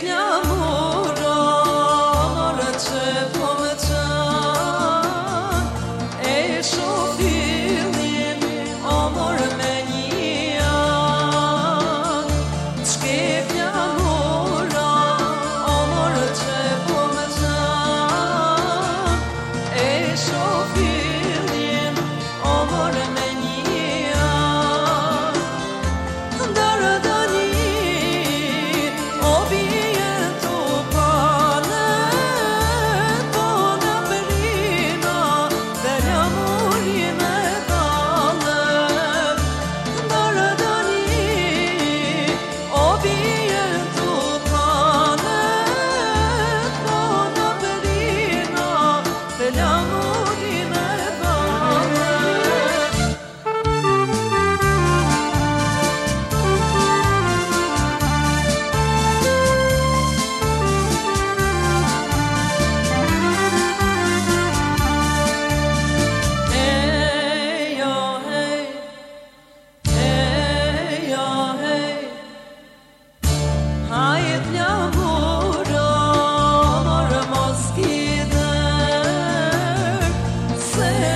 Shkip një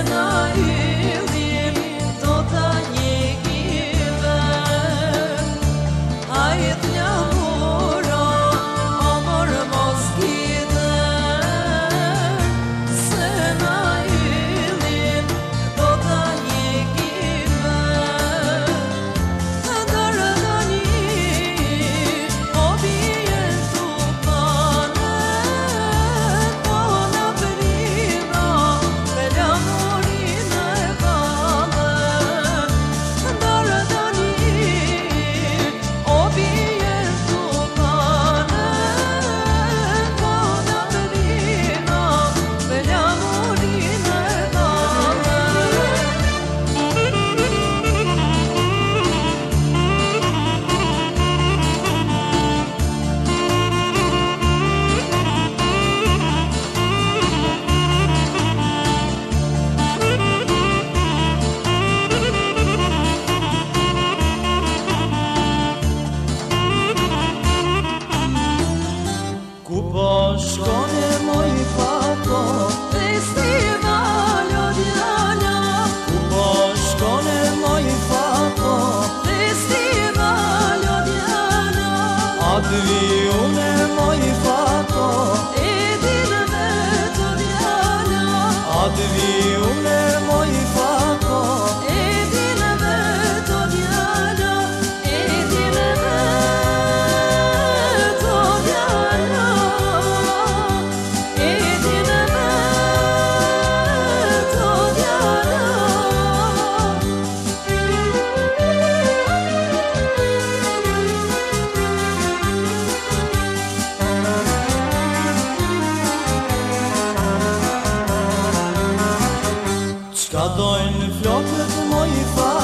Sena Atë e vai.